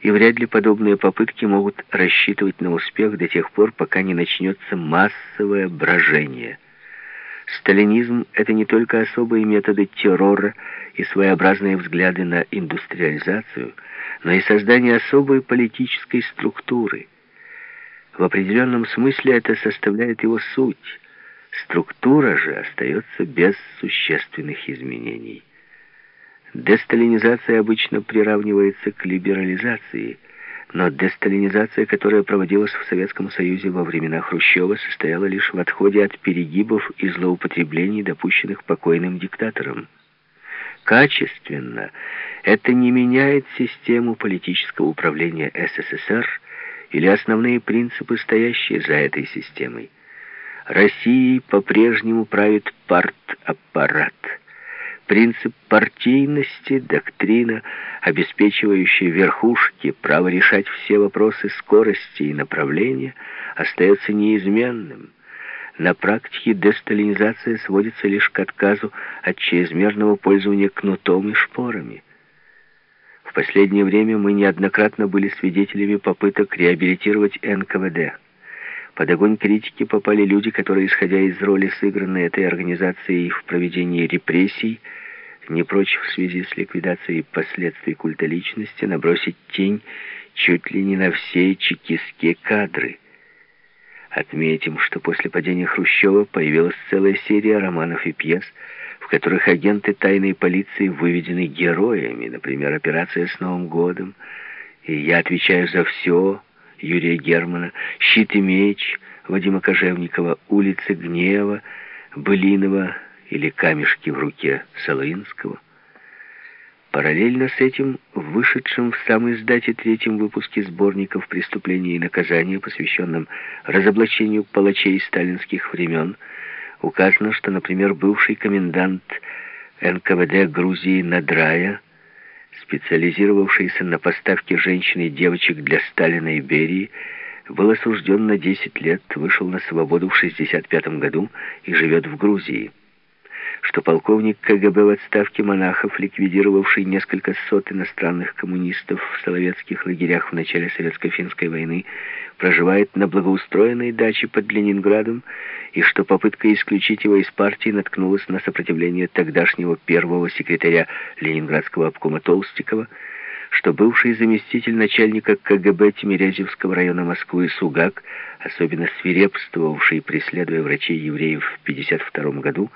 и вряд ли подобные попытки могут рассчитывать на успех до тех пор, пока не начнется массовое брожение. Сталинизм — это не только особые методы террора и своеобразные взгляды на индустриализацию, но и создание особой политической структуры. В определенном смысле это составляет его суть. Структура же остается без существенных изменений. Десталинизация обычно приравнивается к либерализации, но десталинизация, которая проводилась в Советском Союзе во времена Хрущева, состояла лишь в отходе от перегибов и злоупотреблений, допущенных покойным диктатором. Качественно это не меняет систему политического управления СССР или основные принципы, стоящие за этой системой. Россией по-прежнему правит партаппарат – Принцип партийности, доктрина, обеспечивающая верхушке право решать все вопросы скорости и направления, остается неизменным. На практике десталинизация сводится лишь к отказу от чрезмерного пользования кнутом и шпорами. В последнее время мы неоднократно были свидетелями попыток реабилитировать НКВД. Под огонь критики попали люди, которые, исходя из роли, сыгранной этой организацией в проведении репрессий, не прочь в связи с ликвидацией последствий культа личности набросить тень чуть ли не на все чекистские кадры. Отметим, что после падения Хрущева появилась целая серия романов и пьес, в которых агенты тайной полиции выведены героями, например, «Операция с Новым годом», и «Я отвечаю за все» Юрия Германа, «Щит и меч» Вадима Кожевникова, «Улицы гнева» Былинова, или камешки в руке Солоинского. Параллельно с этим, в вышедшем в самой издате третьем выпуске сборников «Преступления и наказания», посвященном разоблачению палачей сталинских времен, указано, что, например, бывший комендант НКВД Грузии Надрая, специализировавшийся на поставке женщин и девочек для Сталина и Берии, был осужден на 10 лет, вышел на свободу в 1965 году и живет в Грузии что полковник КГБ в отставке монахов, ликвидировавший несколько сот иностранных коммунистов в соловецких лагерях в начале Советско-финской войны, проживает на благоустроенной даче под Ленинградом, и что попытка исключить его из партии наткнулась на сопротивление тогдашнего первого секретаря Ленинградского обкома Толстикова, что бывший заместитель начальника КГБ Тимирязевского района Москвы Сугак, особенно свирепствовавший, преследуя врачей-евреев в 1952 году,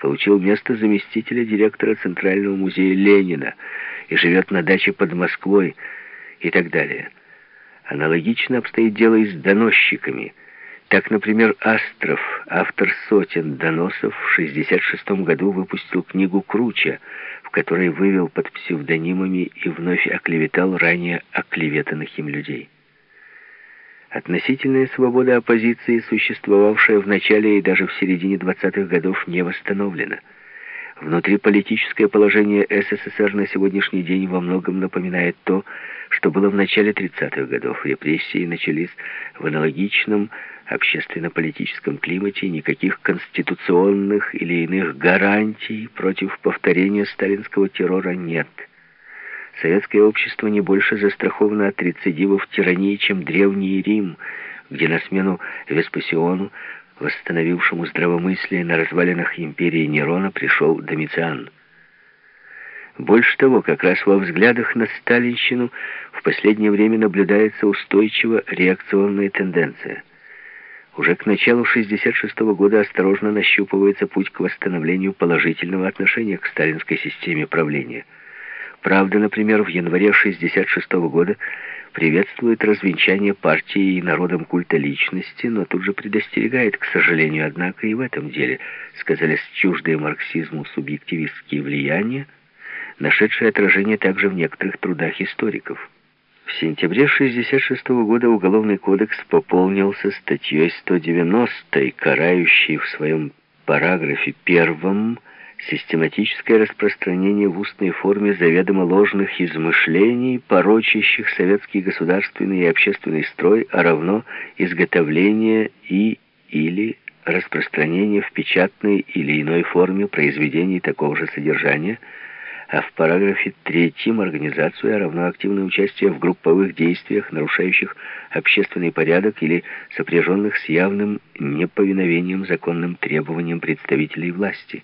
получил место заместителя директора Центрального музея Ленина и живет на даче под Москвой и так далее. Аналогично обстоит дело и с доносчиками. Так, например, Астров, автор сотен доносов, в 1966 году выпустил книгу «Круча», в которой вывел под псевдонимами и вновь оклеветал ранее оклеветанных им людей. Относительная свобода оппозиции, существовавшая в начале и даже в середине 20-х годов, не восстановлена. Внутриполитическое положение СССР на сегодняшний день во многом напоминает то, что было в начале 30-х годов. Репрессии начались в аналогичном общественно-политическом климате, никаких конституционных или иных гарантий против повторения сталинского террора нет. Советское общество не больше застраховано от рецидивов тирании, чем Древний Рим, где на смену Веспасиону, восстановившему здравомыслие на развалинах империи Нерона, пришел Домициан. Больше того, как раз во взглядах на сталинщину в последнее время наблюдается устойчиво реакционная тенденция. Уже к началу 1966 -го года осторожно нащупывается путь к восстановлению положительного отношения к сталинской системе правления – Правда, например, в январе 66 -го года приветствует развенчание партии и народом культа личности, но тут же предостерегает, к сожалению, однако и в этом деле сказались чуждые марксизму субъективистские влияния, нашедшие отражение также в некоторых трудах историков. В сентябре 66 -го года Уголовный кодекс пополнился статьей 190, карающей в своем параграфе первом систематическое распространение в устной форме заведомо ложных измышлений, порочащих советский государственный и общественный строй, а равно изготовление и или распространение в печатной или иной форме произведений такого же содержания, а в параграфе третьем организацию, а равно активное участие в групповых действиях, нарушающих общественный порядок или сопряженных с явным неповиновением законным требованиям представителей власти.